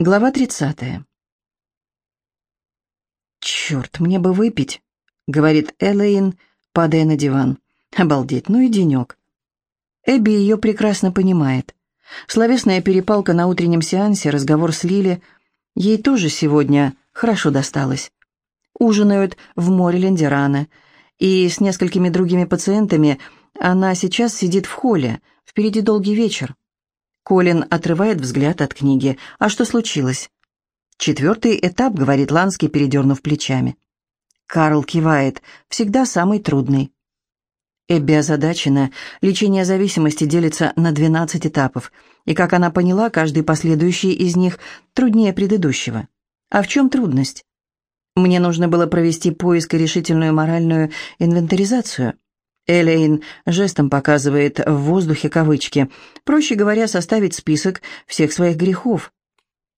Глава 30. «Черт, мне бы выпить», — говорит Элейн, падая на диван. «Обалдеть, ну и денек». Эбби ее прекрасно понимает. Словесная перепалка на утреннем сеансе, разговор с Лили, ей тоже сегодня хорошо досталось. Ужинают в Мориленде рано, и с несколькими другими пациентами она сейчас сидит в холле, впереди долгий вечер. Колин отрывает взгляд от книги. «А что случилось?» «Четвертый этап», — говорит Ланский, передернув плечами. Карл кивает. «Всегда самый трудный». Эбби озадачена. Лечение зависимости делится на 12 этапов, и, как она поняла, каждый последующий из них труднее предыдущего. А в чем трудность? Мне нужно было провести поиск и решительную моральную инвентаризацию. Элейн жестом показывает в воздухе кавычки. Проще говоря, составить список всех своих грехов.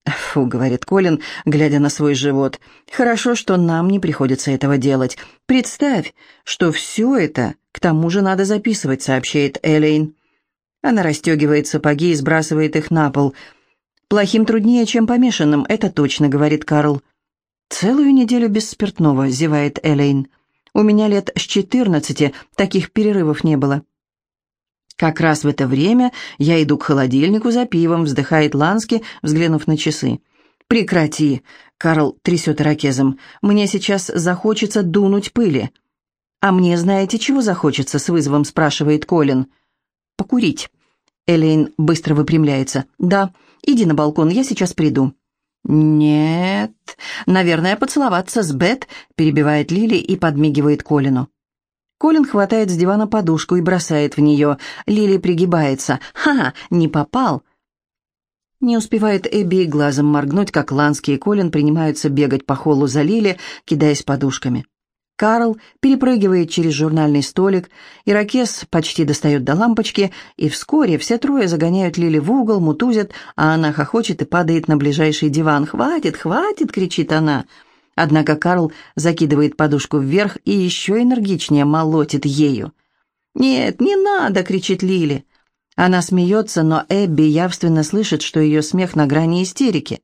«Фу», — говорит Колин, глядя на свой живот. «Хорошо, что нам не приходится этого делать. Представь, что все это, к тому же, надо записывать», — сообщает Элейн. Она расстегивает сапоги и сбрасывает их на пол. «Плохим труднее, чем помешанным, это точно», — говорит Карл. «Целую неделю без спиртного», — зевает Элейн. У меня лет с четырнадцати таких перерывов не было. Как раз в это время я иду к холодильнику за пивом, вздыхает Лански, взглянув на часы. «Прекрати!» — Карл трясет ракезом. «Мне сейчас захочется дунуть пыли». «А мне знаете, чего захочется?» — с вызовом спрашивает Колин. «Покурить». Элейн быстро выпрямляется. «Да, иди на балкон, я сейчас приду». «Нет, наверное, поцеловаться с Бет», — перебивает Лили и подмигивает Колину. Колин хватает с дивана подушку и бросает в нее. Лили пригибается. «Ха, не попал!» Не успевает Эбби глазом моргнуть, как Ланский и Колин принимаются бегать по холлу за Лили, кидаясь подушками. Карл перепрыгивает через журнальный столик, ирокез почти достает до лампочки, и вскоре все трое загоняют Лили в угол, мутузят, а она хохочет и падает на ближайший диван. «Хватит, хватит!» — кричит она. Однако Карл закидывает подушку вверх и еще энергичнее молотит ею. «Нет, не надо!» — кричит Лили. Она смеется, но Эбби явственно слышит, что ее смех на грани истерики.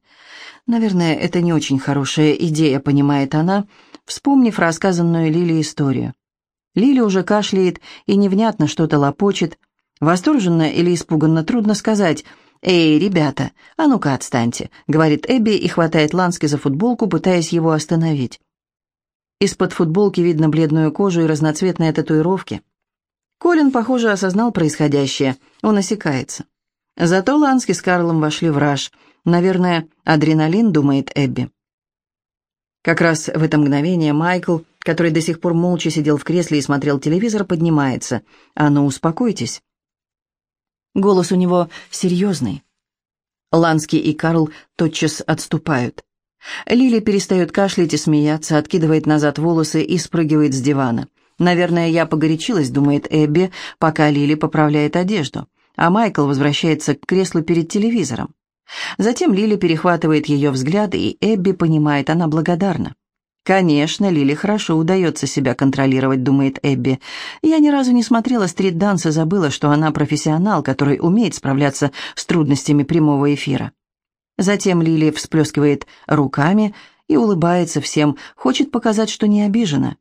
«Наверное, это не очень хорошая идея», — понимает она, — вспомнив рассказанную Лили историю. Лили уже кашляет и невнятно что-то лопочет. Восторженно или испуганно трудно сказать. «Эй, ребята, а ну-ка отстаньте», — говорит Эбби и хватает Лански за футболку, пытаясь его остановить. Из-под футболки видно бледную кожу и разноцветные татуировки. Колин, похоже, осознал происходящее. Он осекается. Зато Лански с Карлом вошли в раж. Наверное, адреналин, думает Эбби. Как раз в это мгновение Майкл, который до сих пор молча сидел в кресле и смотрел телевизор, поднимается. «А ну, успокойтесь». Голос у него серьезный. Ланский и Карл тотчас отступают. Лили перестает кашлять и смеяться, откидывает назад волосы и спрыгивает с дивана. «Наверное, я погорячилась», — думает Эбби, пока Лили поправляет одежду, а Майкл возвращается к креслу перед телевизором. Затем Лили перехватывает ее взгляд, и Эбби понимает, она благодарна. «Конечно, Лили хорошо удается себя контролировать», — думает Эбби. «Я ни разу не смотрела стрит-данс и забыла, что она профессионал, который умеет справляться с трудностями прямого эфира». Затем Лили всплескивает руками и улыбается всем, хочет показать, что не обижена.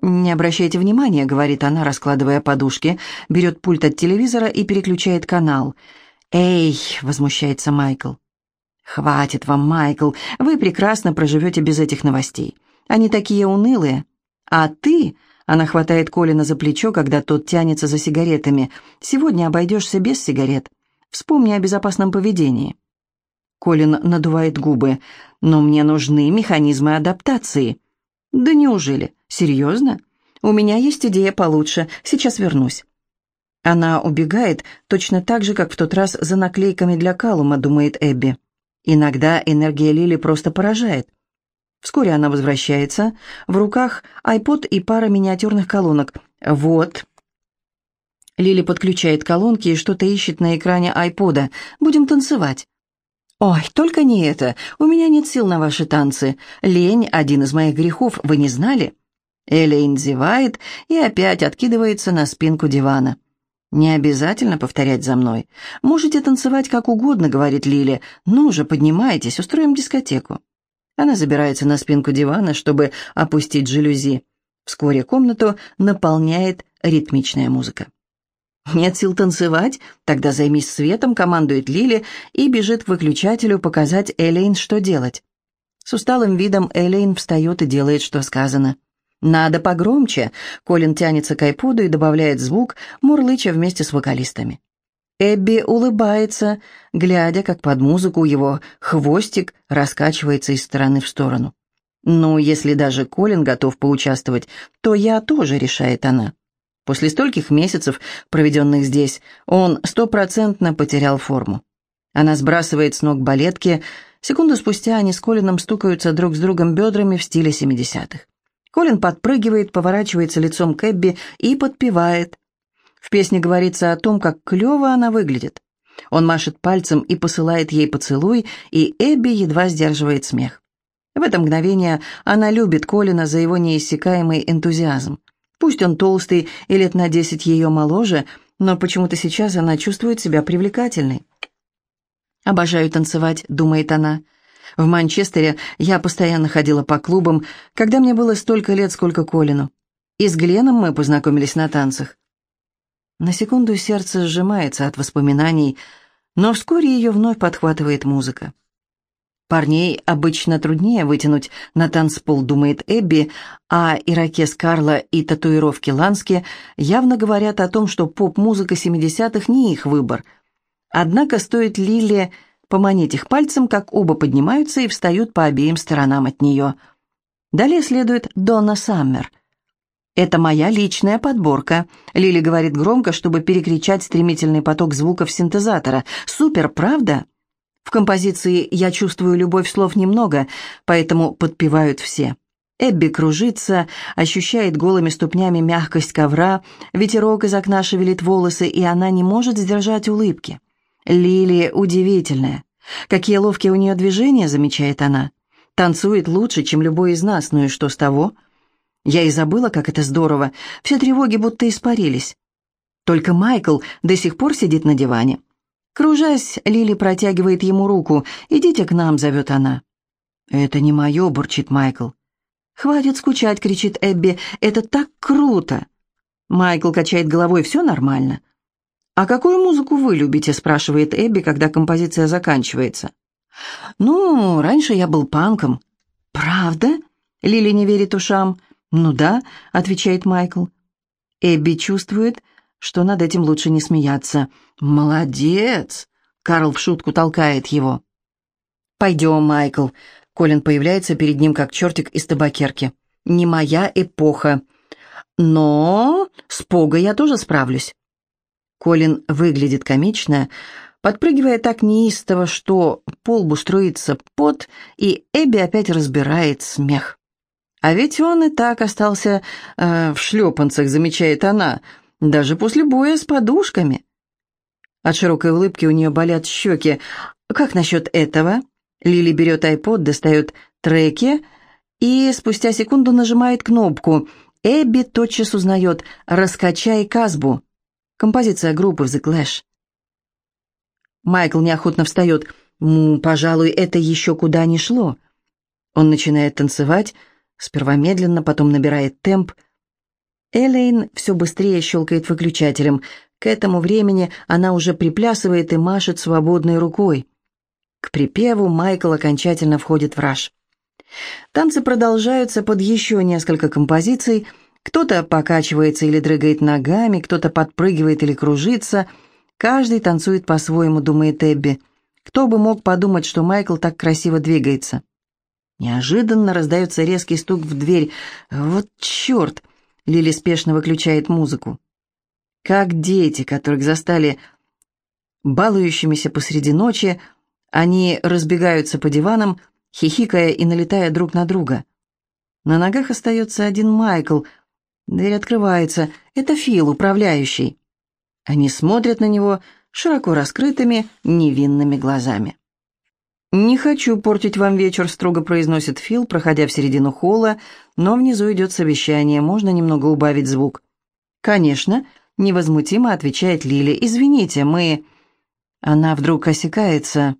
«Не обращайте внимания», — говорит она, раскладывая подушки, берет пульт от телевизора и переключает канал — «Эй!» — возмущается Майкл. «Хватит вам, Майкл, вы прекрасно проживете без этих новостей. Они такие унылые. А ты...» — она хватает Колина за плечо, когда тот тянется за сигаретами. «Сегодня обойдешься без сигарет. Вспомни о безопасном поведении». Колин надувает губы. «Но мне нужны механизмы адаптации». «Да неужели? Серьезно? У меня есть идея получше. Сейчас вернусь». Она убегает точно так же, как в тот раз за наклейками для Калума, думает Эбби. Иногда энергия Лили просто поражает. Вскоре она возвращается. В руках айпод и пара миниатюрных колонок. Вот. Лили подключает колонки и что-то ищет на экране айпода. Будем танцевать. «Ой, только не это. У меня нет сил на ваши танцы. Лень — один из моих грехов, вы не знали?» Элейн зевает и опять откидывается на спинку дивана. «Не обязательно повторять за мной. Можете танцевать как угодно», — говорит Лили. «Ну же, поднимайтесь, устроим дискотеку». Она забирается на спинку дивана, чтобы опустить жалюзи. Вскоре комнату наполняет ритмичная музыка. «Нет сил танцевать? Тогда займись светом», — командует Лили и бежит к выключателю показать Элейн, что делать. С усталым видом Элейн встает и делает, что сказано. «Надо погромче!» Колин тянется к айподу и добавляет звук, мурлыча вместе с вокалистами. Эбби улыбается, глядя, как под музыку его хвостик раскачивается из стороны в сторону. «Ну, если даже Колин готов поучаствовать, то я тоже», — решает она. После стольких месяцев, проведенных здесь, он стопроцентно потерял форму. Она сбрасывает с ног балетки. Секунду спустя они с Колином стукаются друг с другом бедрами в стиле 70-х. Колин подпрыгивает, поворачивается лицом к Эбби и подпевает. В песне говорится о том, как клево она выглядит. Он машет пальцем и посылает ей поцелуй, и Эбби едва сдерживает смех. В это мгновение она любит Колина за его неиссякаемый энтузиазм. Пусть он толстый и лет на десять ее моложе, но почему-то сейчас она чувствует себя привлекательной. «Обожаю танцевать», — думает она. В Манчестере я постоянно ходила по клубам, когда мне было столько лет, сколько Колину. И с Гленом мы познакомились на танцах. На секунду сердце сжимается от воспоминаний, но вскоре ее вновь подхватывает музыка. Парней обычно труднее вытянуть на танцпол, думает Эбби, а ирокез Карла и татуировки Лански явно говорят о том, что поп-музыка 70-х не их выбор. Однако стоит Лиле поманить их пальцем, как оба поднимаются и встают по обеим сторонам от нее. Далее следует Донна Саммер. «Это моя личная подборка», — Лили говорит громко, чтобы перекричать стремительный поток звуков синтезатора. «Супер, правда?» В композиции «Я чувствую любовь» слов немного, поэтому подпевают все. Эбби кружится, ощущает голыми ступнями мягкость ковра, ветерок из окна шевелит волосы, и она не может сдержать улыбки. Лили удивительная. Какие ловкие у нее движения, замечает она. Танцует лучше, чем любой из нас, ну и что с того? Я и забыла, как это здорово. Все тревоги будто испарились. Только Майкл до сих пор сидит на диване. Кружась, Лили протягивает ему руку. «Идите к нам», — зовет она. «Это не мое», — бурчит Майкл. «Хватит скучать», — кричит Эбби. «Это так круто!» Майкл качает головой. «Все нормально». «А какую музыку вы любите?» — спрашивает Эбби, когда композиция заканчивается. «Ну, раньше я был панком». «Правда?» — Лили не верит ушам. «Ну да», — отвечает Майкл. Эбби чувствует, что над этим лучше не смеяться. «Молодец!» — Карл в шутку толкает его. «Пойдем, Майкл». Колин появляется перед ним, как чертик из табакерки. «Не моя эпоха. Но с Погой я тоже справлюсь». Колин выглядит комично, подпрыгивая так неистово, что полбу струится пот, и Эбби опять разбирает смех. А ведь он и так остался э, в шлепанцах, замечает она, даже после боя с подушками. От широкой улыбки у нее болят щеки. Как насчет этого? Лили берет айпод, достает треки и спустя секунду нажимает кнопку. Эбби тотчас узнает «Раскачай Казбу». Композиция группы в The Clash. Майкл неохотно встает. «Ну, пожалуй, это еще куда не шло». Он начинает танцевать, сперва медленно, потом набирает темп. Элейн все быстрее щелкает выключателем. К этому времени она уже приплясывает и машет свободной рукой. К припеву Майкл окончательно входит в раж. Танцы продолжаются под еще несколько композиций – кто-то покачивается или дрыгает ногами, кто-то подпрыгивает или кружится. Каждый танцует по-своему, думает Эбби. Кто бы мог подумать, что Майкл так красиво двигается. Неожиданно раздается резкий стук в дверь. «Вот черт!» — Лили спешно выключает музыку. Как дети, которых застали балующимися посреди ночи, они разбегаются по диванам, хихикая и налетая друг на друга. На ногах остается один Майкл — Дверь открывается. Это Фил, управляющий. Они смотрят на него широко раскрытыми, невинными глазами. «Не хочу портить вам вечер», — строго произносит Фил, проходя в середину холла, но внизу идет совещание, можно немного убавить звук. «Конечно», — невозмутимо отвечает Лили. «Извините, мы...» Она вдруг осекается.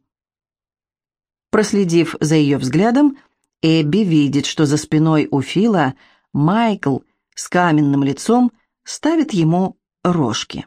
Проследив за ее взглядом, Эбби видит, что за спиной у Фила Майкл с каменным лицом ставит ему рожки.